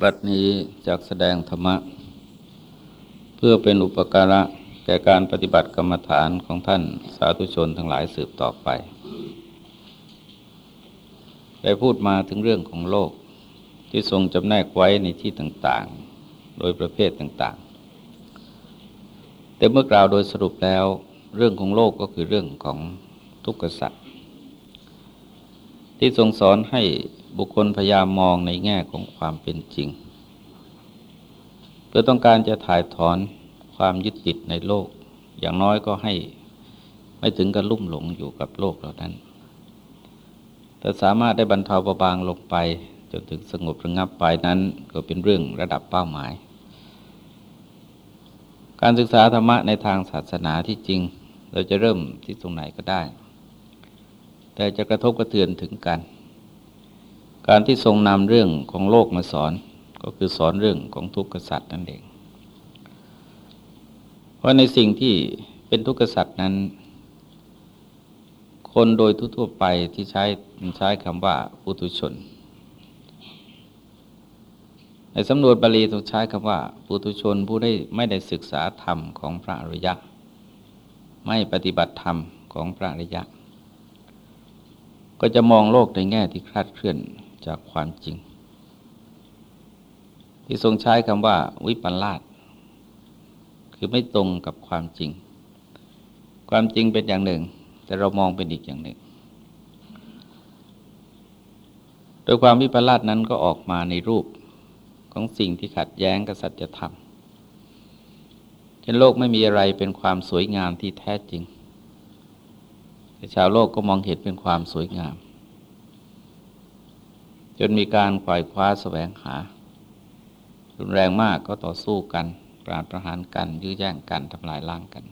บัดนี้จากแสดงธรรมะ เพื่อเป็นอุปการะแก่การปฏิบัติกรรมฐานของท่านสาธุชนทั้งหลายสืบต่อไป ได้พูดมาถึงเรื่องของโลกที่ทรงจำแนกไว้ในที่ต่างๆ โดยประเภทต่างๆ แต่เมื่อกล่าวโดยสรุปแล้วเรื่องของโลกก็คือเรื่องของทุกขสัตว์ที่ทรงสอนให้ บุคคลพยายามมองในแง่ของความเป็นจริง เพื่อต้องการจะถ่ายถอนความยึดติดในโลก อย่างน้อยก็ให้ไม่ถึงกับลุ่มหลงอยู่กับโลกเหล่านั้น แต่สามารถได้บรรเทาเบาบางลงไปจนถึงสงบระงับไปนั้นก็เป็นเรื่องระดับเป้าหมาย การศึกษาธรรมะในทางศาสนาที่จริง เราจะเริ่มที่ตรงไหนก็ได้ แต่จะกระทบกระเทือนถึงกัน การที่ทรงนำเรื่องของโลกมาสอนก็คือสอนเรื่องของทุกขสัตว์นั่นเอง เพราะในสิ่งที่เป็นทุกขสัตว์นั้น คนโดยทั่วไปที่ใช้ใช้คำว่าปุถุชน ในสำนวนบาลีต้องใช้คำว่าปุถุชนผู้ได้ไม่ได้ศึกษาธรรมของพระอริยะ ไม่ปฏิบัติธรรมของพระอริยะ ก็จะมองโลกในแง่ที่คลาดเคลื่อน จากความจริง ที่ทรงใช้คำว่าวิปลาสคือไม่ตรงกับความจริง ความจริงเป็นอย่างหนึ่ง แต่เรามองเป็นอีกอย่างหนึ่ง โดยความวิปลาสนั้นก็ออกมาในรูปของสิ่งที่ขัดแย้งกับสัจธรรมเช่นโลกไม่มีอะไรเป็นความสวยงามที่แท้จริงแต่ชาวโลกก็มองเห็นเป็นความสวยงาม จนมีการขวายคว้าสแสวงหา รุนแรงมากก็ต่อสู้กันปราดประหารกัน ยื้อแย่งกันทำลายล้างกัน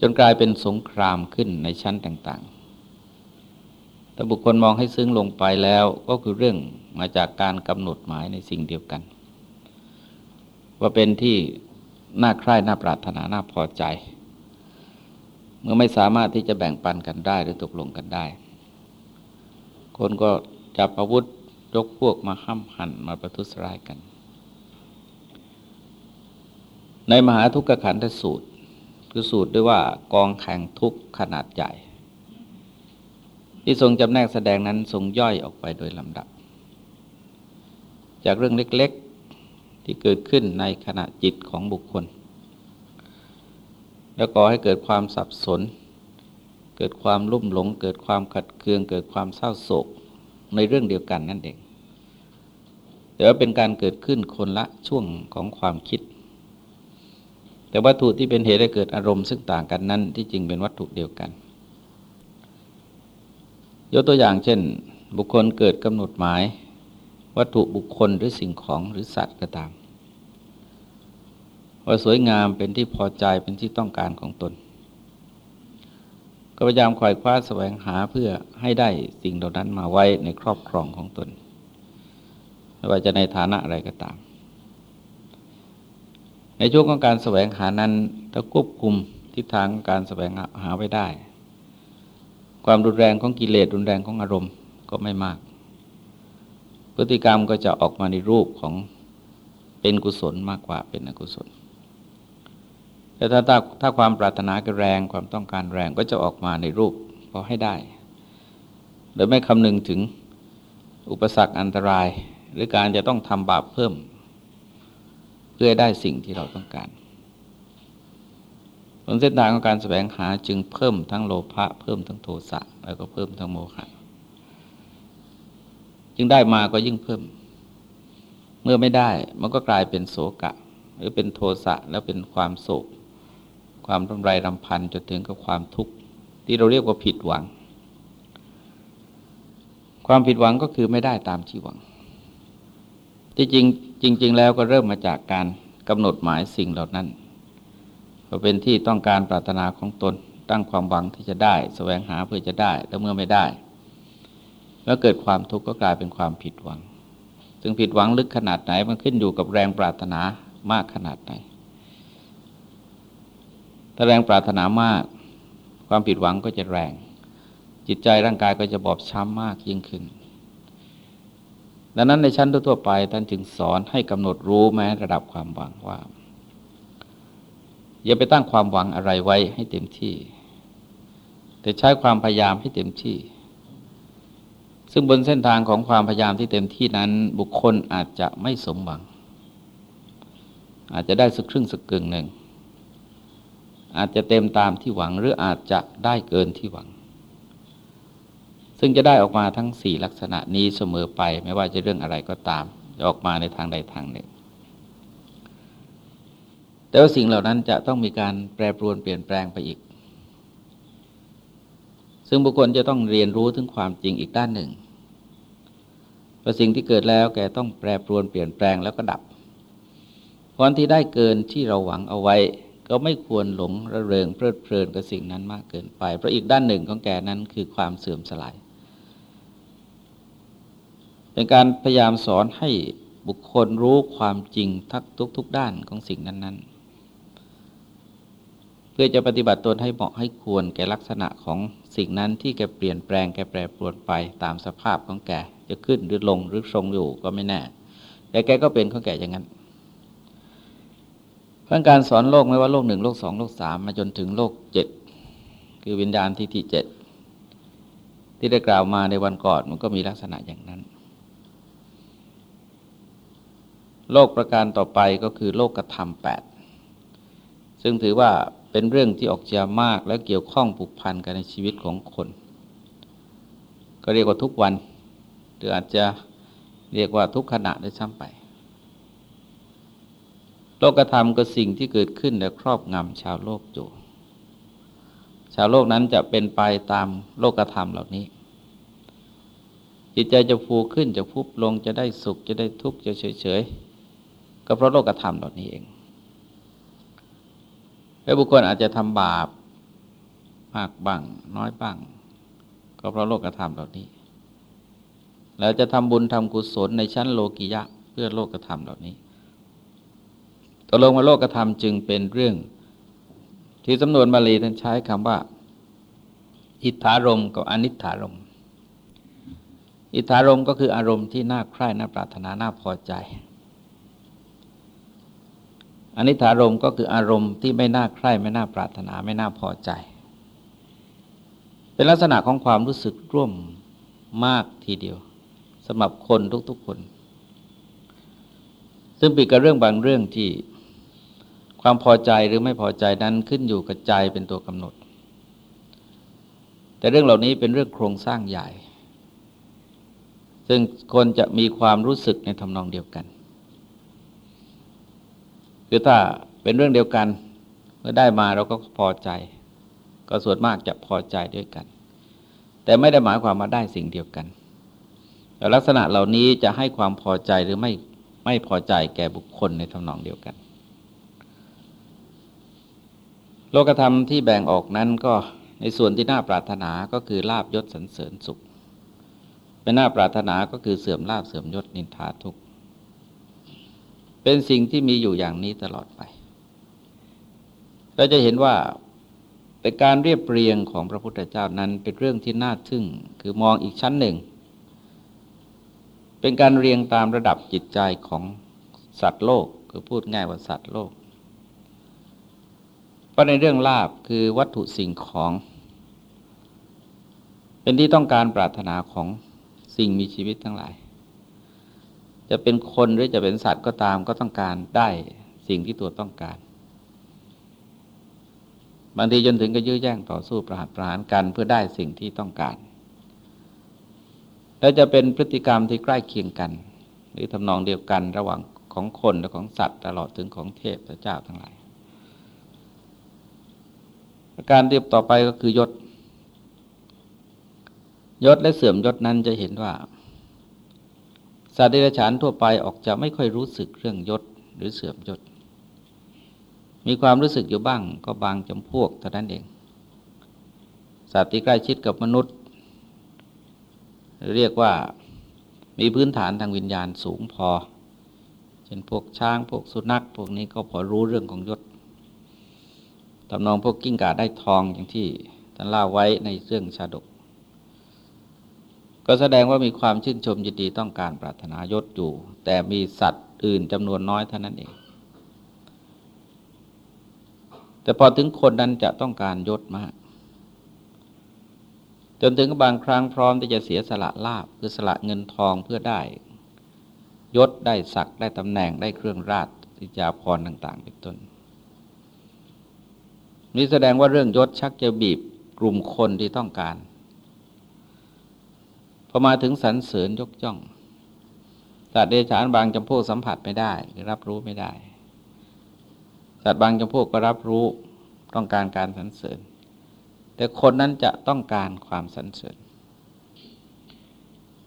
จนกลายเป็นสงครามขึ้นในชั้นต่างๆ แต่บุคคลมองให้ซึ้งลงไปแล้วก็คือเรื่องมาจากการกำหนดหมายในสิ่งเดียวกัน ว่าเป็นที่น่าใคร่น่าปรารถนาน่าพอใจ เมื่อไม่สามารถที่จะแบ่งปันกันได้หรือตกลงกันได้ คนก็จับอาวุธยกพวกมาห้ำหั่นมาประทุษร้ายกัน ในมหาทุกขขันธสูตร คือสูตรด้วยว่ากองแข่งทุกขนาดใหญ่ ที่ทรงจำแนกแสดงนั้นทรงย่อยออกไปโดยลำดับ จากเรื่องเล็กๆที่เกิดขึ้นในขณะจิตของบุคคล แล้วก่อให้เกิดความสับสน เกิดความลุ่มหลง เกิดความขัดเคือง เกิดความเศร้าโศกในเรื่องเดียวกันนั่นเอง แต่ว่าเป็นการเกิดขึ้นคนละช่วงของความคิด แต่วัตถุที่เป็นเหตุให้เกิดอารมณ์ซึ่งต่างกันนั้นที่จริงเป็นวัตถุเดียวกัน ยกตัวอย่างเช่น บุคคลเกิดกำหนดหมาย วัตถุบุคคลหรือสิ่งของหรือสัตว์ก็ตามว่าสวยงามเป็นที่พอใจเป็นที่ต้องการของตน ก็พยายามคอยคว้าแสวงหาเพื่อให้ได้สิ่งเหล่านั้นมาไว้ในครอบครองของตนไม่ว่าจะในฐานะอะไรก็ตาม ในช่วงของการแสวงหานั้นถ้าควบคุมทิศทางการแสวงหาไว้ได้ ความรุนแรงของกิเลสรุนแรงของอารมณ์ก็ไม่มาก พฤติกรรมก็จะออกมาในรูปของเป็นกุศลมากกว่าเป็นอกุศล แต่ถ้าถ้าถ้าความปรารถนาแรงความต้องการแรงก็จะออกมาในรูปพอให้ได้ โดยไม่คำนึงถึงอุปสรรคอันตราย หรือการจะต้องทำบาปเพิ่ม เพื่อได้สิ่งที่เราต้องการบนเส้นทางของการแสวงหาจึงเพิ่มทั้งโลภะเพิ่มทั้งโทสะแล้วก็เพิ่มทั้งโมหะจึงได้มาก็ยิ่งเพิ่ม เมื่อไม่ได้มันก็กลายเป็นโศกะ หรือเป็นโทสะแล้วเป็นความโศก ความรำไรรำพันจนถึงกับความทุกข์ที่เราเรียกว่าผิดหวัง ความผิดหวังก็คือไม่ได้ตามที่หวัง ที่จริงจริง ๆ แล้วก็เริ่มมาจากการกำหนดหมายสิ่งเหล่านั้นก็เป็นที่ต้องการปรารถนาของตนตั้งความหวังที่จะได้แสวงหาเพื่อจะได้แต่เมื่อไม่ได้ แล้วเกิดความทุกข์ก็กลายเป็นความผิดหวัง ซึ่งผิดหวังลึกขนาดไหนมันขึ้นอยู่กับแรงปรารถนามากขนาดไหน ถ้าแรงปรารถนามาก ความผิดหวังก็จะแรง จิตใจร่างกายก็จะบอบช้ำมากยิ่งขึ้น ดังนั้นในชั้นทั่วไปท่านจึงสอนให้กำหนดรู้แม้ระดับความหวังว่า อย่าไปตั้งความหวังอะไรไว้ให้เต็มที่ แต่ใช้ความพยายามให้เต็มที่ ซึ่งบนเส้นทางของความพยายามที่เต็มที่นั้น บุคคลอาจจะไม่สมหวัง อาจจะได้สักครึ่งสักกึ่งหนึ่ง อาจจะเต็มตามที่หวัง หรืออาจจะได้เกินที่หวัง ซึ่งจะได้ออกมาทั้งสี่ลักษณะนี้เสมอไป ไม่ว่าจะเรื่องอะไรก็ตามจะออกมาในทางใดทางหนึ่ง แต่ว่าสิ่งเหล่านั้นจะต้องมีการแปรปรวนเปลี่ยนแปลงไปอีก ซึ่งบุคคลจะต้องเรียนรู้ถึงความจริงอีกด้านหนึ่งว่าสิ่งที่เกิดแล้วแกต้องแปรปรวนเปลี่ยนแปลงแล้วก็ดับพรที่ได้เกินที่เราหวังเอาไว้ ก็ไม่ควรหลงระเริงเพลิดเพลินกับสิ่งนั้นมากเกินไป เพราะอีกด้านหนึ่งของแกนั้นคือความเสื่อมสลาย เป็นการพยายามสอนให้บุคคลรู้ความจริงทักทุกทุกด้านของสิ่งนั้น ๆ เพื่อจะปฏิบัติตนให้เหมาะให้ควรแก่ลักษณะของสิ่งนั้นที่แกเปลี่ยนแปลงแกแปรปรวนไปตามสภาพของแกจะขึ้นหรือลงหรือทรงอยู่ก็ไม่แน่ แต่แกก็เป็นของแกอย่างนั้น เพื่อการสอนโลกไม่ว่าโลกหนึ่งโลกสองโลกสามมาจนถึงโลกเจ็ดคือวิญญาณที่ที่เจ็ดที่ได้กล่าวมาในวันก่อนมันก็มีลักษณะอย่างนั้น โลกประการต่อไปก็คือโลกกระทำแปดซึ่งถือว่าเป็นเรื่องที่ออกจะมากและเกี่ยวข้องผูกพันกันในชีวิตของคน ก็เรียกว่าทุกวันหรืออาจจะเรียกว่าทุกขณะได้ซ้ำไป ลกธรรมก็สิ่งที่เกิดขึ้นและครอบงำชาวโลกอยู่ ชาวโลกนั้นจะเป็นไปตามโลกธรรมเหล่านี้ จิตใจจะฟูขึ้นจะฟุบลงจะได้สุขจะได้ทุกข์จะเฉยเฉยก็เพราะโลกธรรมเหล่านี้เองแล้วบุคคลอาจจะทำบาปมากบ้างน้อยบ้าง ก็เพราะโลกธรรมเหล่านี้ แล้วจะทำบุญทำกุศลในชั้นโลกิยะเพื่อโลกธรรมเหล่านี้ ตกลงว่าโลกธรรมจึงเป็นเรื่อง ที่สำนวนบาลีท่านใช้คำว่า อิทธารมกับอนิถารม อิทธารมก็คืออารมณ์ที่น่าใคร่น่าปรารถนาน่าพอใจอนิถารมก็คืออารมณ์ที่ไม่น่าใคร่ไม่น่าปรารถนาไม่น่าพอใจ เป็นลักษณะของความรู้สึกร่วมมากทีเดียวสำหรับคนทุกๆคน ซึ่งปีกับเรื่องบางเรื่องที่ ความพอใจหรือไม่พอใจนั้นขึ้นอยู่กับใจเป็นตัวกำหนด แต่เรื่องเหล่านี้เป็นเรื่องโครงสร้างใหญ่ ซึ่งคนจะมีความรู้สึกในทำนองเดียวกันคือถ้าเป็นเรื่องเดียวกันเมื่อได้มาเราก็พอใจ ก็ส่วนมากจะพอใจด้วยกัน แต่ไม่ได้หมายความมาได้สิ่งเดียวกันแต่ลักษณะเหล่านี้จะให้ความพอใจหรือไม่ไม่พอใจแก่บุคคลในทำนองเดียวกัน โลกธรรมที่แบ่งออกนั้นก็ในส่วนที่น่าปรารถนาก็คือลาบยศสรรเสริญสุข เป็นน่าปรารถนาก็คือเสื่อมลาบเสื่อมยศนินทาทุกข์เป็นสิ่งที่มีอยู่อย่างนี้ตลอดไป เราจะเห็นว่าเป็นการเรียบเรียงของพระพุทธเจ้านั้นเป็นเรื่องที่น่าทึ่ง คือมองอีกชั้นหนึ่ง เป็นการเรียงตามระดับจิตใจของสัตว์โลก คือพูดง่ายว่าสัตว์โลก เพราในเรื่องลาบคือวัตถุสิ่งของ เป็นที่ต้องการปรารถนาของสิ่งมีชีวิตทั้งหลาย จะเป็นคนหรือจะเป็นสัตว์ก็ตามก็ต้องการได้สิ่งที่ตัวต้องการ บางทีจนถึงก็ยื้อแย่งต่อสู้ประหารประหารกันเพื่อได้สิ่งที่ต้องการ แล้วจะเป็นพฤติกรรมที่ใกล้เคียงกัน หรือทำนองเดียวกันระหว่างของคนและของสัตว์ตลอดถึงของเทพพระเจ้าทั้งหลาย ประการเรียบต่อไปก็คือยศ ยศและเสื่อมยศนั้นจะเห็นว่าสัตว์เดรัจฉานทั่วไปออกจะไม่ค่อยรู้สึกเรื่องยศหรือเสื่อมยศ มีความรู้สึกอยู่บ้างก็บางจำพวกเท่านั้นเอง สัตว์ที่ใกล้ชิดกับมนุษย์ เรียกว่ามีพื้นฐานทางวิญญาณสูงพอ เช่นพวกช้างพวกสุนัขพวกนี้ก็พอรู้เรื่องของยศ ตำนองพวกกิ้งก่าได้ทองอย่างที่ท่านเล่าไว้ในเรื่องชาดก ก็แสดงว่ามีความชื่นชมยินดีต้องการปรารถนายศอยู่ แต่มีสัตว์อื่นจำนวนน้อยเท่านั้นเอง แต่พอถึงคนนั้นจะต้องการยศมาก จนถึงบางครั้งพร้อมที่จะเสียสละลาบคือสละเงินทองเพื่อได้ ยศได้ศักดิ์ได้ตำแหน่งได้เครื่องราชสิจาพรต่าง ๆ เป็นต้น นี่แสดงว่าเรื่องยศชักจะบีบกลุ่มคนที่ต้องการพอมาถึงสรรเสริญยกย่องสัตว์เดชานบางจำพวกสัมผัสไม่ได้หรือรับรู้ไม่ได้สัตว์บางจำพวกก็รับรู้ต้องการการสรรเสริญ แต่คนนั้นจะต้องการความสรรเสริญ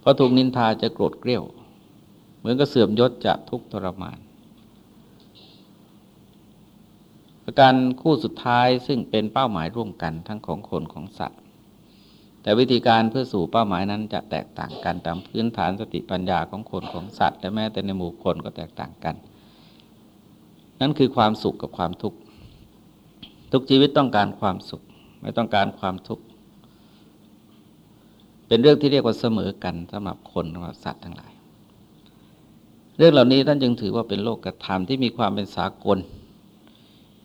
พอถูกนินทาจะโกรธเกรี้ยว เหมือนกับเสื่อมยศจะทุกข์ทรมาน ประการคู่สุดท้ายซึ่งเป็นเป้าหมายร่วมกันทั้งของคนของสัตว์ แต่วิธีการเพื่อสู่เป้าหมายนั้นจะแตกต่างกันตามพื้นฐานสติปัญญาของคนของสัตว์และแม้แต่ในหมู่คนก็แตกต่างกัน นั่นคือความสุขกับความทุกข์ทุกชีวิตต้องการความสุขไม่ต้องการความทุกข์เป็นเรื่องที่เรียกว่าเสมอกันสำหรับคนสำหรับสัตว์ทั้งหลาย เรื่องเหล่านี้ท่านจึงถือว่าเป็นโลกกระทำที่มีความเป็นสากล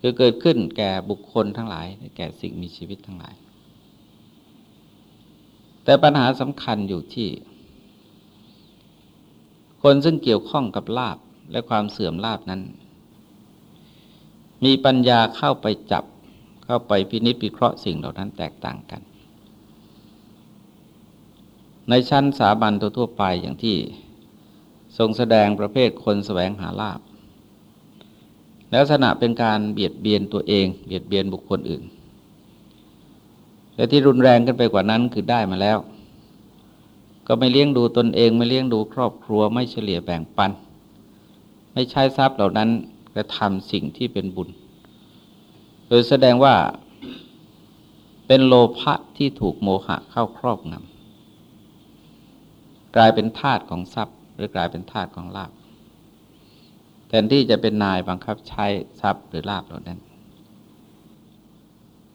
คือเกิดขึ้นแก่บุคคลทั้งหลาย แก่สิ่งมีชีวิตทั้งหลาย แต่ปัญหาสำคัญอยู่ที่ คนซึ่งเกี่ยวข้องกับลาบและความเสื่อมลาบนั้น มีปัญญาเข้าไปจับ เข้าไปพินิจพิเคราะห์สิ่งเหล่านั้นแตกต่างกัน ในชั้นสาบันทั่วไปอย่างที่ทรงแสดงประเภทคนแสวงหาลาบ ลักษณะเป็นการเบียดเบียนตัวเอง เบียดเบียนบุคคลอื่นแต่ที่รุนแรงขึ้นไปกว่านั้นคือได้มาแล้ว ก็ไม่เลี้ยงดูตนเอง ไม่เลี้ยงดูครอบครัวไม่เฉลี่ยแบ่งปัน ไม่ใช้ทรัพย์เหล่านั้นกระทำสิ่งที่เป็นบุญ โดยแสดงว่าเป็นโลภะที่ถูกโมหะเข้าครอบงำกลายเป็นทาตุของทรัพย์ หรือกลายเป็นทาตุของลาภ ทนที่จะเป็นนายบังคับใช้ทรัพย์หรือลาบเหล่านั้น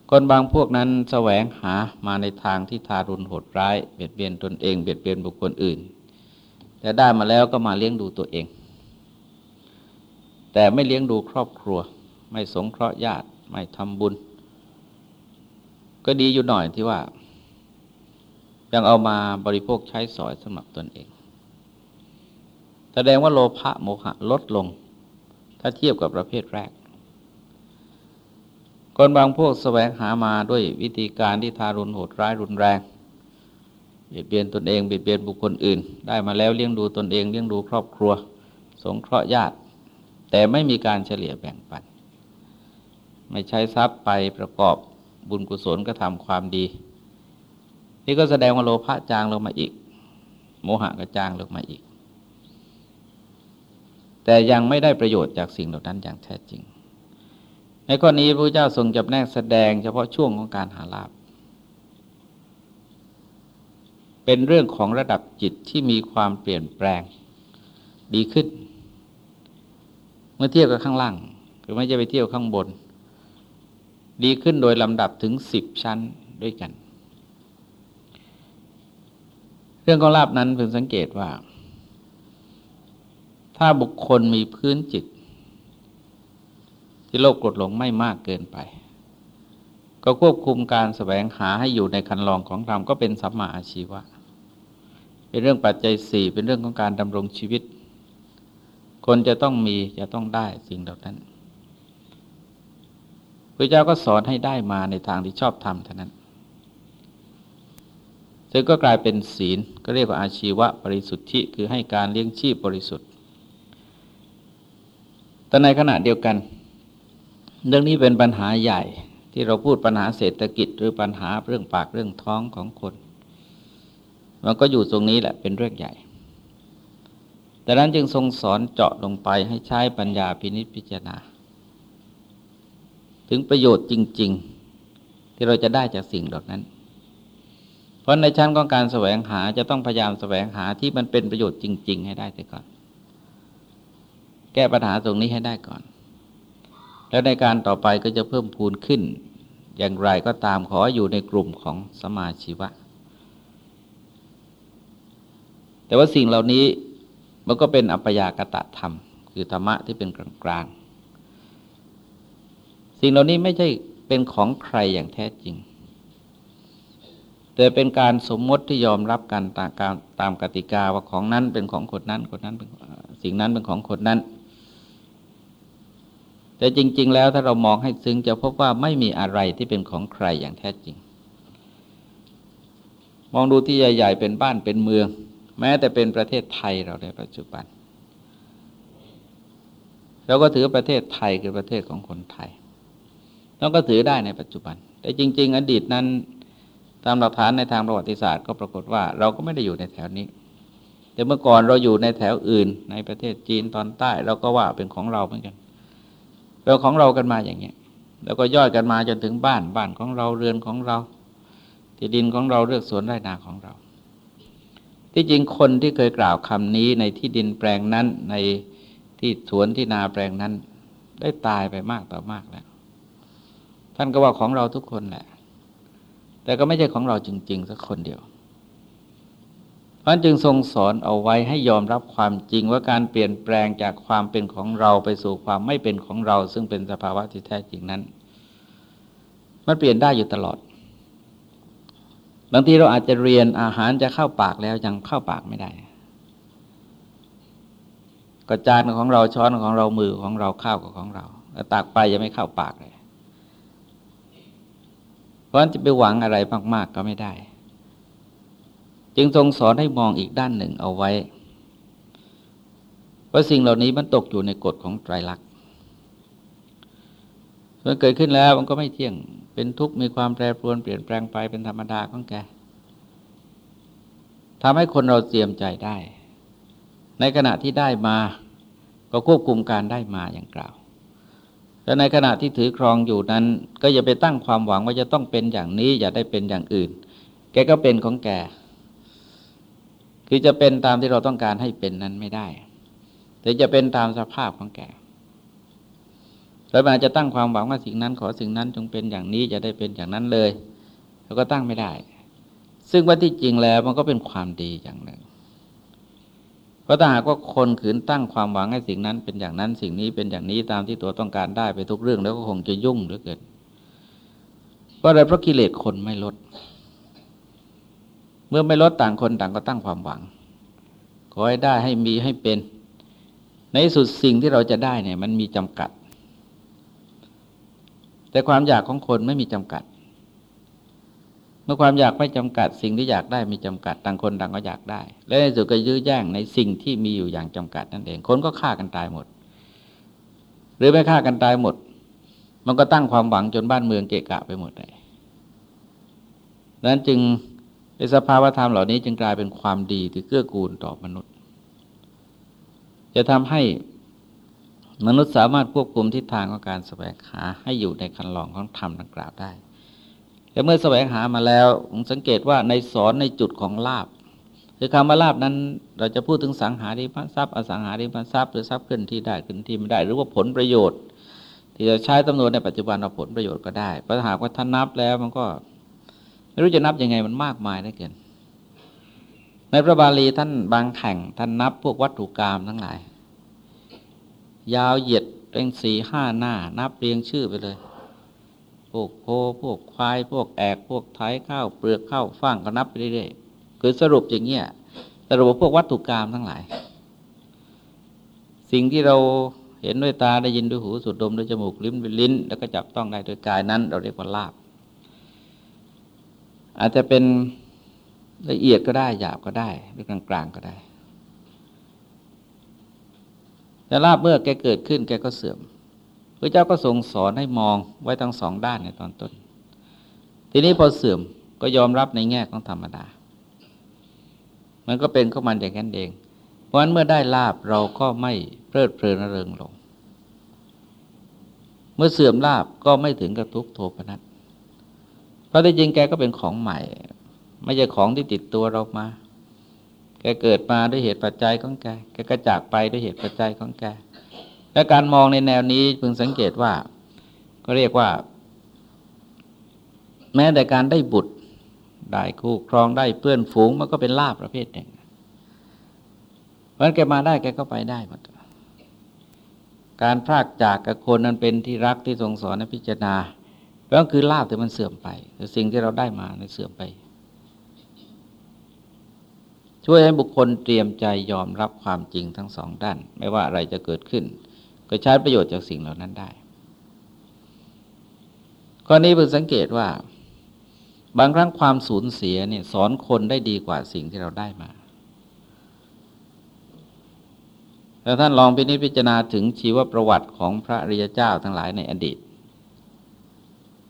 คนบางพวกนั้นแสวงหามาในทางที่ทารุณโหดร้าย เบียดเบียนตนเองเบียดเบียนบุคคลอื่น แต่ได้มาแล้วก็มาเลี้ยงดูตัวเอง แต่ไม่เลี้ยงดูครอบครัว ไม่สงเคราะห์ญาติไม่ทำบุญ ก็ดีอยู่หน่อยที่ว่า ยังเอามาบริโภคใช้สอยสำหรับตนเอง แสดงว่าโลภะโมหะลดลง ถ้าเทียบกับประเภทแรก คนบางพวกแสวงหามาด้วยวิธีการที่ทารุณโหดร้ายรุนแรงเบียดเบียนตนเองเบียดเบียนบุคคลอื่น ได้มาแล้วเลี้ยงดูตนเองเลี้ยงดูครอบครัว สงเคราะห์ญาติ แต่ไม่มีการเฉลี่ยแบ่งปัน ไม่ใช้ทรัพย์ไปประกอบบุญกุศลก็ทำความดี นี่ก็แสดงว่าโลภะจางลงมาอีก โมหะก็จางลงมาอีก แต่ยังไม่ได้ประโยชน์จากสิ่งเหล่านั้นอย่างแท้จริง ในข้อนี้พระเจ้าทรงจำแนกแสดงเฉพาะช่วงของการหาลาภเป็นเรื่องของระดับจิตที่มีความเปลี่ยนแปลงดีขึ้น เมื่อเทียบกับข้างล่างหรือไม่จะไปเที่ยวข้างบน ดีขึ้นโดยลำดับถึงสิบชั้นด้วยกัน เรื่องของลาบนั้นเพิ่งสังเกตว่า ถ้าบุคคลมีพื้นจิต ที่โลภกดหลงไม่มากเกินไป ก็ควบคุมการสแสวงหาให้อยู่ในคันลองของธรรมก็เป็นสัมมาอาชีวะ เป็นเรื่องปัจจัยสี่เป็นเรื่องของการดำรงชีวิต คนจะต้องมีจะต้องได้สิ่งเหล่านั้นพระเจ้าก็สอนให้ได้มาในทางที่ชอบทำเท่านั้น ซึ่งก็กลายเป็นศีลก็เรียกว่าอาชีวะบริสุทธิ คือให้การเลี้ยงชีพบริสุทธิ แต่ในขณะเดียวกัน เรื่องนี้เป็นปัญหาใหญ่ที่เราพูดปัญหาเศรษฐกิจหรือปัญหาเรื่องปากเรื่องท้องของคน มันก็อยู่ตรงนี้แหละเป็นเรื่องใหญ่ แต่นั้นจึงทรงสอนเจาะลงไปให้ใช้ปัญญาพินิจพิจารณา ถึงประโยชน์จริง ๆ ที่เราจะได้จากสิ่งเหล่านั้น เพราะในชั้นของการแสวงหาจะต้องพยายามแสวงหาที่มันเป็นประโยชน์จริง ๆ ให้ได้แต่ก่อน แก้ปัญหาตรงนี้ให้ได้ก่อน แล้วในการต่อไปก็จะเพิ่มพูนขึ้น อย่างไรก็ตามขออยู่ในกลุ่มของสมาชีวะ แต่ว่าสิ่งเหล่านี้มันก็เป็นอัปยากตะธรรม คือธรรมะที่เป็นกลางๆสิ่งเหล่านี้ไม่ใช่เป็นของใครอย่างแท้จริง แต่เป็นการสมมติที่ยอมรับกันตามการตามกติกาว่าของนั้นเป็นของคนนั้นคนนั้นเป็นสิ่งนั้นเป็นของคนนั้น แต่จริง ๆ แล้วถ้าเรามองให้ซึ้งจะพบว่าไม่มีอะไรที่เป็นของใครอย่างแท้จริง มองดูที่ใหญ่ ๆ เป็นบ้านเป็นเมือง แม้แต่เป็นประเทศไทยเราในปัจจุบันเราก็ถือประเทศไทยคือประเทศของคนไทยเราก็ถือได้ในปัจจุบัน แต่จริง ๆ อดีตนั้น ตามหลักฐานในทางประวัติศาสตร์ก็ปรากฏว่าเราก็ไม่ได้อยู่ในแถวนี้ แต่เมื่อก่อนเราอยู่ในแถวอื่น ในประเทศจีนตอนใต้เราก็ว่าเป็นของเราเหมือนกัน เราของเรากันมาอย่างเงี้ยแล้วก็ย่อยกันมาจนถึงบ้านบ้านของเราเรือนของเรา ที่ดินของเราเลือกสวนไร่นาของเรา ที่จริงคนที่เคยกล่าวคำนี้ในที่ดินแปลงนั้นในที่สวนที่นาแปลงนั้น ได้ตายไปมากต่อมากแล้ว ท่านก็ว่าของเราทุกคนแหละ แต่ก็ไม่ใช่ของเราจริง ๆ สักคนเดียว พระจึงทรงสอนเอาไว้ให้ยอมรับความจริงว่าการเปลี่ยนแปลงจากความเป็นของเราไปสู่ความไม่เป็นของเรา ซึ่งเป็นสภาวะที่แท้จริงนั้น มันเปลี่ยนได้อยู่ตลอด บางทีเราอาจจะเรียนอาหารจะเข้าปากแล้วยังเข้าปากไม่ได้ก็จานของเราช้อนของเรามือของเราข้าวของเราตักไปยังไม่เข้าปากเลย เพราะฉะนั้นจะไปหวังอะไรมาก ๆ ก็ไม่ได้ จึงทรงสอนให้มองอีกด้านหนึ่งเอาไว้ว่าสิ่งเหล่านี้มันตกอยู่ในกฎของไตรลักษณ์มันเกิดขึ้นแล้วมันก็ไม่เที่ยง เป็นทุกข์มีความแปรปรวนเปลี่ยนแปลงไปเป็นธรรมดาของแกทำให้คนเราเตรียมใจได้ ในขณะที่ได้มา ก็ควบคุมการได้มาอย่างกล่าวแต่ในขณะที่ถือครองอยู่นั้น ก็อย่าไปตั้งความหวังว่าจะต้องเป็นอย่างนี้ อย่าได้เป็นอย่างอื่น แกก็เป็นของแก คือจะเป็นตามที่เราต้องการให้เป็นนั้นไม่ได้ แต่จะเป็นตามสภาพของแกแล้วมาจะตั้งความหวังว่าสิ่งนั้น ขอสิ่งนั้นจงเป็นอย่างนี้จะได้เป็นอย่างนั้นเลยเราก็ตั้งไม่ได้ ซึ่งว่าที่จริงแล้วมันก็เป็นความดีอย่างหนึ่ง เพราะถ้าหากว่าคนขืนตั้งความหวังให้สิ่งนั้นเป็นอย่างนั้นสิ่งนี้เป็นอย่างนี้ตามที่ตัวต้องการได้ไปทุกเรื่องแล้วก็คงจะยุ่งเหลือเกินเพราะอะไรเพราะกิเลสคนไม่ลด เมื่อไม่ลดต่างคนต่างก็ตั้งความหวัง ขอให้ได้ให้มีให้เป็น ในสุดสิ่งที่เราจะได้เนี่ย มันมีจำกัด แต่ความอยากของคนไม่มีจำกัด เมื่อความอยากไม่จำกัด สิ่งที่อยากได้มีจำกัด ต่างคนต่างก็อยากได้ และในสุดก็ยื้อแย่งในสิ่งที่มีอยู่อย่างจำกัดนั่นเอง คนก็ฆ่ากันตายหมด หรือไม่ฆ่ากันตายหมด มันก็ตั้งความหวังจนบ้านเมืองเกะกะไปหมดเลยนั้นจึง ในสภาวธรรมเหล่านี้จึงกลายเป็นความดีที่เกื้อกูลต่อมนุษย์ จะทำให้มนุษย์สามารถควบคุมทิศทางของการแสวงหาให้อยู่ในคันลองของธรรมดังกล่าวได้แต่เมื่อแสวงหามาแล้วสังเกตว่าในสอนในจุดของลาบคือคำว่าลาบนั้น เราจะพูดถึงสังหาริมทรัพย์อสังหาริมทรัพย์หรือทรัพย์ขึ้นที่ได้ขึ้นที่ไม่ได้ หรือว่าผลประโยชน์ ที่จะใช้ตำนวนในปัจจุบันเอาผลประโยชน์ก็ได้เพราะหากว่าท่านนับแล้วมันก็ ไม่รู้จะนับยังไงมันมากมายได้เกิน ในพระบาลีท่านบางแข่งท่านนับพวกวัตถุกรรมทั้งหลาย ยาวเหยียดเป็นสี่ห้าหน้า นับเรียงชื่อไปเลย พวกโคพวกควาย พวกแอกพวกไถข้าวเปลือกข้าวฟ่างก็นับไปเรื่อยๆคือสรุปอย่างเงี้ยสรุปพวกวัตถุกรรมทั้งหลาย สิ่งที่เราเห็นด้วยตาได้ยินด้วยหูสูดดมด้วยจมูกลิ้นด้วยลิ้น แล้วก็จับต้องได้ด้วยกายนั้น เราเรียกว่าลาบ อาจจะเป็นละเอียดก็ได้หยาบก็ได้หรือกลางๆก็ได้ แต่ลาบเมื่อแกเกิดขึ้นแกก็เสื่อมพระเจ้าก็ทรงสอนให้มองไว้ทั้งสองด้านในตอนต้น ทีนี้พอเสื่อมก็ยอมรับในแง่ของธรรมดา มันก็เป็นข้ามันอย่างนั้นเอง เพราะฉะนั้นเมื่อได้ลาบเราก็ไม่เพลิดเพลินเริงลง เมื่อเสื่อมลาบก็ไม่ถึงกับทุกโทพนัส เพราะที่จริงแกก็เป็นของใหม่ ไม่ใช่ของที่ติดตัวเรามา แกเกิดมาด้วยเหตุปัจจัยของแก แกก็จากไปด้วยเหตุปัจจัยของแก และการมองในแนวนี้พึงสังเกตว่า ก็เรียกว่า แม้แต่การได้บุตรได้คู่ครองได้เพื่อนฝูงมันก็เป็นลาบประเภทหนึ่งมันแกมาได้แกก็ไปได้หมดการพรากจากกับคนนั้นเป็นที่รักที่ทรงสอนในพิจารณา ก็คือลาบแต่มันเสื่อมไปแต่สิ่งที่เราได้มาในเสื่อมไป ช่วยให้บุคคลเตรียมใจยอมรับความจริงทั้งสองด้าน ไม่ว่าอะไรจะเกิดขึ้น ก็ใช้ประโยชน์จากสิ่งเหล่านั้นได้ข้อนี้เพิ่งสังเกตว่า บางครั้งความสูญเสียเนี่ยสอนคนได้ดีกว่าสิ่งที่เราได้มาถ้าท่านลองพินิจพิจารณาถึงชีวประวัติของพระริยเจ้าทั้งหลายในอดีต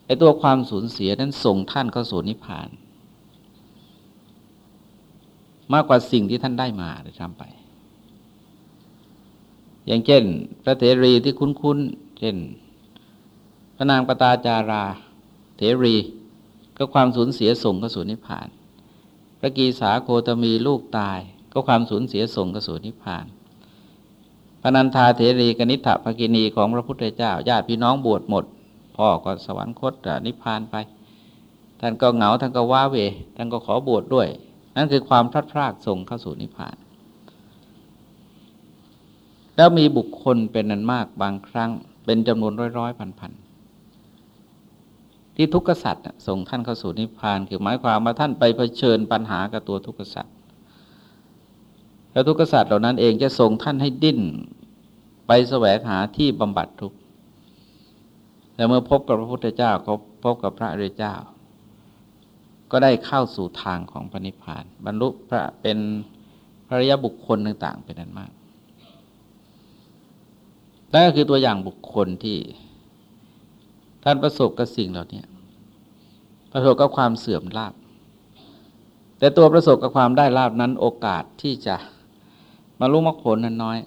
ไอตัวความสูญเสียนั้นส่งท่านเข้าสู่นิพพาน มากกว่าสิ่งที่ท่านได้มาหรือทำไป อย่างเช่น พระเถรีที่คุ้นๆ เช่น พระนางปตาจารา เถรี ก็ความสูญเสียส่งเข้าสู่นิพพาน พระกีสาโคตมีลูกตาย ก็ความสูญเสียส่งเข้าสู่นิพพานพนันทาเถรีกนิษฐภกินีของพระพุทธเจ้าญาติพี่น้องบวชหมด พ่อก็สวรรคตนิพพานไป ท่านก็เหงาท่านก็ว้าเว ท่านก็ขอบวชดด้วย นั่นคือความพลัดพรากส่งเข้าสู่นิพพาน แล้วมีบุคคลเป็นนันมากบางครั้ง เป็นจำนวนร้อยร้อยพันพันที่ทุกขสัตว์ส่งท่านเข้าสู่นิพพาน คือหมายความว่าท่านไปเผชิญปัญหากับตัวทุกขสัตว์แล้วทุกขสัตว์เหล่านั้นเองจะส่งท่านให้ดิ้น ไปแสวงหาที่บำบัดทุกข์ แต่เมื่อพบกับพระพุทธเจ้าก็พบกับพระอริยเจ้า ก็ได้เข้าสู่ทางของปณิพาน บรรลุพระเป็นพระยบุคคลต่างๆ เป็นนั้นมากนั่นก็คือตัวอย่างบุคคลที่ท่านประสบกับสิ่งเหล่านี้ประสบกับความเสื่อมลาบ แต่ตัวประสบกับความได้ลาบนั้นโอกาสที่จะมารู้มรรคผลนั้นน้อย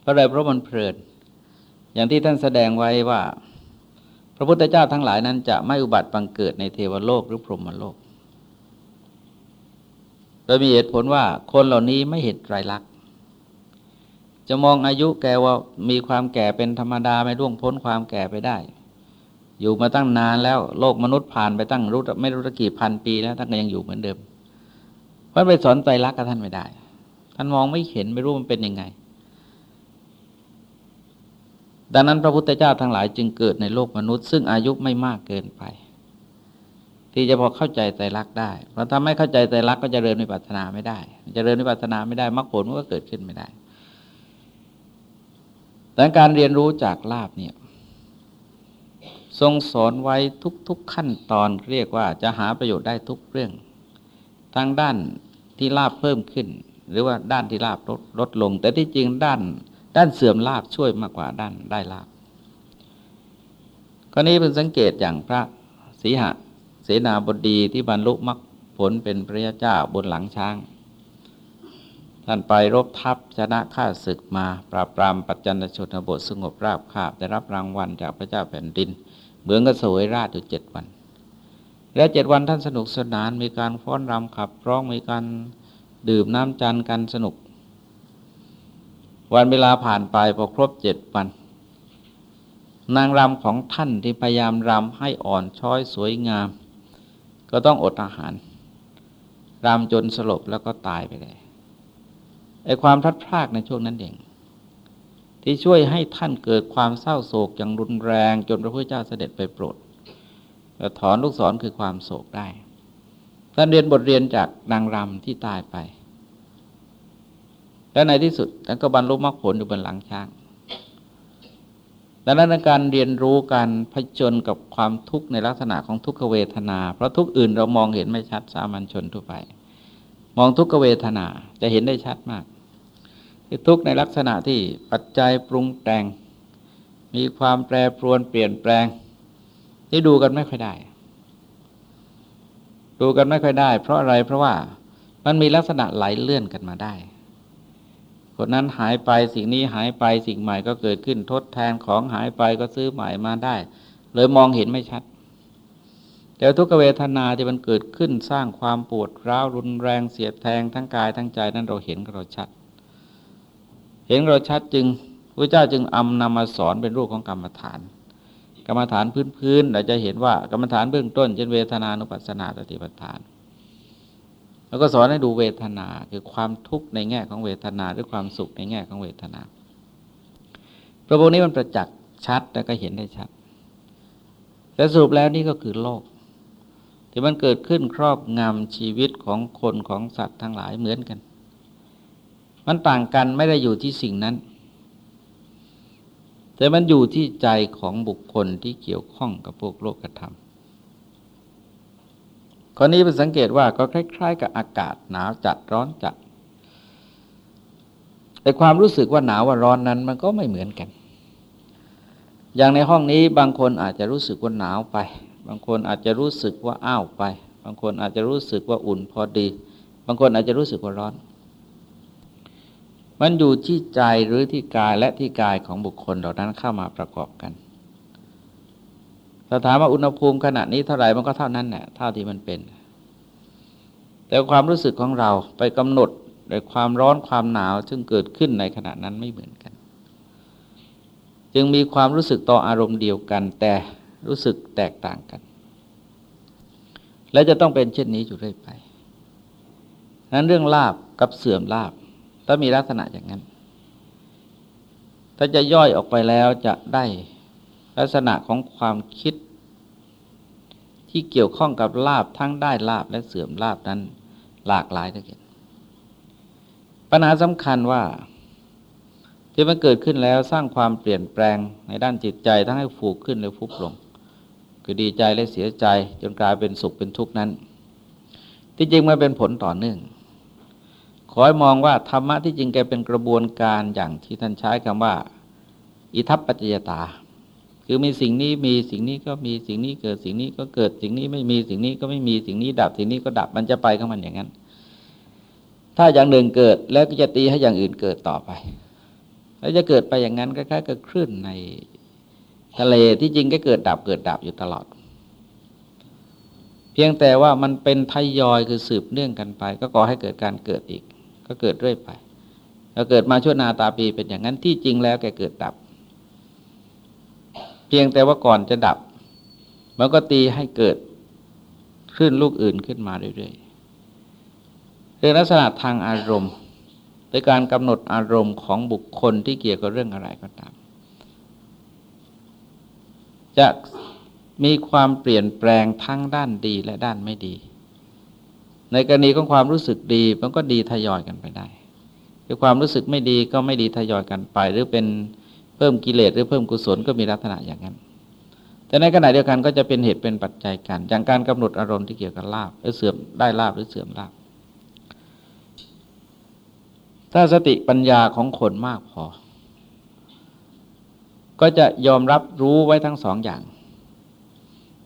เพราะอะไรเพราะมันเพลิน อย่างที่ท่านแสดงไว้ว่า พระพุทธเจ้าทั้งหลายนั้นจะไม่อุบัติบังเกิดในเทวโลกหรือพรหมโลก โดยมีเหตุผลว่าคนเหล่านี้ไม่เห็นไตรลักษณ์จะมองอายุแกว่ามีความแก่เป็นธรรมดาไม่ร่วงพ้นความแก่ไปได้ อยู่มาตั้งนานแล้วโลกมนุษย์ผ่านไปตั้งรู้ไม่รู้กี่พันปีแล้วท่านก็ยังอยู่เหมือนเดิมเพราะไปสอนไตรลักษณ์กับท่านไม่ได้ ท่านมองไม่เห็นไม่รู้มันเป็นยังไง ดังนั้นพระพุทธเจ้าทั้งหลายจึงเกิดในโลกมนุษย์ ซึ่งอายุไม่มากเกินไป ที่จะพอเข้าใจใจรักได้ เพราะถ้าไม่เข้าใจใจรักก็จะเริญวิปัสสนาไม่ได้จะเริญวิปัสสนาไม่ได้มรรคผลมันก็เกิดขึ้นไม่ได้แต่การเรียนรู้จากลาบเนี่ยทรงสอนไว้ทุกๆขั้นตอนเรียกว่าจะหาประโยชน์ได้ทุกเรื่อง ทั้งด้านที่ลาบเพิ่มขึ้น หรือว่าด้านที่ลาบลดลดลง แต่ที่จริงด้าน ด้านเสื่อมลาบช่วยมากกว่าด้านได้ลาบกรณีเป็นสังเกตอย่างพระสีหะ เสนาบดีที่บรรลุมรรคผลเป็นพระยาเจ้าบนหลังช้าง ท่านไปรบทัพชนะข้าศึกมา ปราบปรามปัจจันชนบทสงบราบคาบได้รับรางวัลจากพระเจ้าแผ่นดินเหมือนกับสวยราชอยู่เจ็ดวัน และเจ็ดวันท่านสนุกสนานมีการฟ้อนรำขับร้องมีการดื่มน้ำจันกันสนุก วันเวลาผ่านไปพอครบเจ็ดวัน นางรำของท่านที่พยายามรำให้อ่อนช้อยสวยงาม ก็ต้องอดอาหารรำจนสลบแล้วก็ตายไปเลยไอ้ความทัดพลากในช่วงนั้นเองที่ช่วยให้ท่านเกิดความเศร้าโศกอย่างรุนแรงจนพระพุทธเจ้าเสด็จไปโปรดแล้วถอนลูกศรคือความโศกได้ท่านเรียนบทเรียนจากนางรำที่ตายไป และในที่สุดท่านก็บรรลุมรรคผลอยู่บนหลังช้าง ดังนั้นในการเรียนรู้การผจญกับความทุกข์ในลักษณะของทุกขเวทนา เพราะทุกอื่นเรามองเห็นไม่ชัดสามัญชนทั่วไป มองทุกขเวทนาจะเห็นได้ชัดมากคือทุกในลักษณะที่ปัจจัยปรุงแต่ง มีความแปรปรวนเปลี่ยนแปลงที่ดูกันไม่ค่อยได้ ดูกันไม่ค่อยได้ เพราะอะไรเพราะว่ามันมีลักษณะไหลเลื่อนกันมาได้ คนนั้นหายไปสิ่งนี้หายไปสิ่งใหม่ก็เกิดขึ้นทดแทนของหายไปก็ซื้อใหม่มาได้ เลยมองเห็นไม่ชัด แต่ทุกเวทนาที่มันเกิดขึ้นสร้างความปวดร้าวรุนแรงเสียดแทงทั้งกายทั้งใจนั้นเราเห็นเราชัด เห็นเราชัดจึงพระเจ้าจึงอำนำมาสอนเป็นรูปของกรรมฐาน กรรมฐานพื้นๆเราจะเห็นว่ากรรมฐานเบื้องต้นเช่นเวทนานุปัสสนาสติปัฏฐาน แล้วก็สอนให้ดูเวทนาคือความทุกข์ในแง่ของเวทนา หรือความสุขในแง่ของเวทนา ประโยนี้มันประจักษ์ชัดแล้วก็เห็นได้ชัดแต่สรุปแล้วนี่ก็คือโลก ที่มันเกิดขึ้นครอบงำชีวิตของคนของสัตว์ทั้งหลายเหมือนกัน มันต่างกันไม่ได้อยู่ที่สิ่งนั้น แต่มันอยู่ที่ใจของบุคคลที่เกี่ยวข้องกับพวกโลกธรรม ข้อนี้เป็นสังเกตว่าก็คล้าย ๆ กับอากาศหนาวจัดร้อนจัด แต่ความรู้สึกว่าหนาวว่าร้อนนั้นมันก็ไม่เหมือนกัน อย่างในห้องนี้บางคนอาจจะรู้สึกว่าหนาวไป บางคนอาจจะรู้สึกว่าอ้าวไป บางคนอาจจะรู้สึกว่าอุ่นพอดี บางคนอาจจะรู้สึกว่าร้อน มันอยู่ที่ใจหรือที่กายและที่กายของบุคคลเหล่านั้นเข้ามาประกอบกัน ถ้าถามว่าอุณหภูมิขณะนี้เท่าไหร่มันก็เท่านั้นแหละเท่าที่มันเป็น แต่ความรู้สึกของเราไปกำหนดโดยความร้อนความหนาวซึ่งเกิดขึ้นในขณะนั้นไม่เหมือนกัน จึงมีความรู้สึกต่ออารมณ์เดียวกัน แต่รู้สึกแตกต่างกัน และจะต้องเป็นเช่นนี้อยู่เรื่อยไปนั้นเรื่องลาบกับเสื่อมลาบถ้ามีลักษณะอย่างนั้น ถ้าจะย่อยออกไปแล้วจะได้ลักษณะของความคิด ที่เกี่ยวข้องกับลาบทั้งได้ลาบและเสื่อมลาบนั้นหลากหลายทั้งนั้นปัญหาสำคัญว่าที่มันเกิดขึ้นแล้วสร้างความเปลี่ยนแปลงในด้านจิตใจทั้งให้ฟูขึ้นและฟุบลง คือดีใจและเสียใจจนกลายเป็นสุขเป็นทุกข์นั้น ที่จริงมันเป็นผลต่อเนื่องขอให้มองว่าธรรมะที่จริงแกเป็นกระบวนการอย่างที่ท่านใช้คำว่า อิทัปปัจจยตา คือมีสิ่งนี้มีสิ่งนี้ก็มีสิ่งนี้เกิดสิ่งนี้ก็เกิดสิ่งนี้ไม่มีสิ่งนี้ก็ไม่มีสิ่งนี้ดับสิ่งนี้ก็ดับมันจะไปของมันอย่างนั้น ถ้าอย่างหนึ่งเกิดแล้วก็จะตีให้อย่างอื่นเกิดต่อไป แล้วจะเกิดไปอย่างนั้นคล้ายๆกับคลื่นในทะเลที่จริงก็เกิดดับเกิดดับอยู่ตลอด เพียงแต่ว่ามันเป็นทยอยคือสืบเนื่องกันไป ก็ก่อให้เกิดการเกิดอีก ก็เกิดเรื่อยไปแล้วเกิดมาชั่วนาตาปีเป็นอย่างนั้นที่จริงแล้วแกเกิดดับ พียงแต่ว่าก่อนจะดับ มันก็ตีให้เกิดขึ้นลูกอื่นขึ้นมาเรื่อยๆเรื่องลักษณะทางอารมณ์โดยการกำหนดอารมณ์ของบุคคลที่เกี่ยวกับเรื่องอะไรก็ตาม จะมีความเปลี่ยนแปลงทั้งด้านดีและด้านไม่ดี ในกรณีของความรู้สึกดี มันก็ดีทยอยกันไปได้คือความรู้สึกไม่ดีก็ไม่ดีทยอยกันไป หรือเป็น พิ่มกิเลสหรือเพิ่มกุศลก็มีลักษณะอย่างนั้น แต่ในขณะเดียวกันก็จะเป็นเหตุเป็นปัจจัยกัน อย่างการกำหนดอารมณ์ที่เกี่ยวกับลาบหรือเสื่อมได้ลาบหรือเสื่อมลาบ ถ้าสติปัญญาของคนมากพอ ก็จะยอมรับรู้ไว้ทั้งสองอย่าง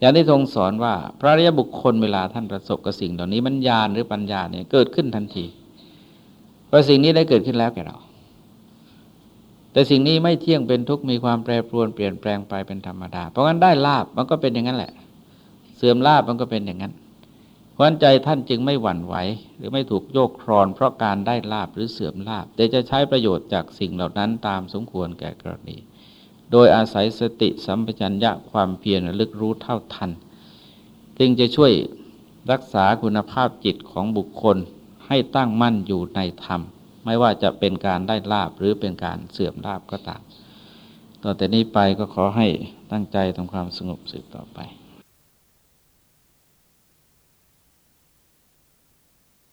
อย่างที่ทรงสอนว่าพระริยบุคคลเวลาท่านประสบกับสิ่งเหล่านี้มันญาณหรือปัญญาเนี่ยเกิดขึ้นทันทีเพราะสิ่งนี้ได้เกิดขึ้นแล้วแก่เรา แต่สิ่งนี้ไม่เที่ยงเป็นทุกข์มีความแปรปรวนเปลี่ยนแปลงไปเป็นธรรมดา เพราะงั้นได้ลาบมันก็เป็นอย่างนั้นแหละ เสื่อมลาบมันก็เป็นอย่างนั้นเพราะใจท่านจึงไม่หวั่นไหวหรือไม่ถูกโยกครอน เพราะการได้ลาบหรือเสื่อมลาบ แต่จะใช้ประโยชน์จากสิ่งเหล่านั้นตามสมควรแก่กรณี โดยอาศัยสติสัมปชัญญะความเพียรลึกรู้เท่าทัน จึงจะช่วยรักษาคุณภาพจิตของบุคคลให้ตั้งมั่นอยู่ในธรรม ไม่ว่าจะเป็นการได้ลาบหรือเป็นการเสื่อมลาบก็ตามต่อแต่นี้ไปก็ขอให้ตั้งใจทำความสงบสืบต่อไป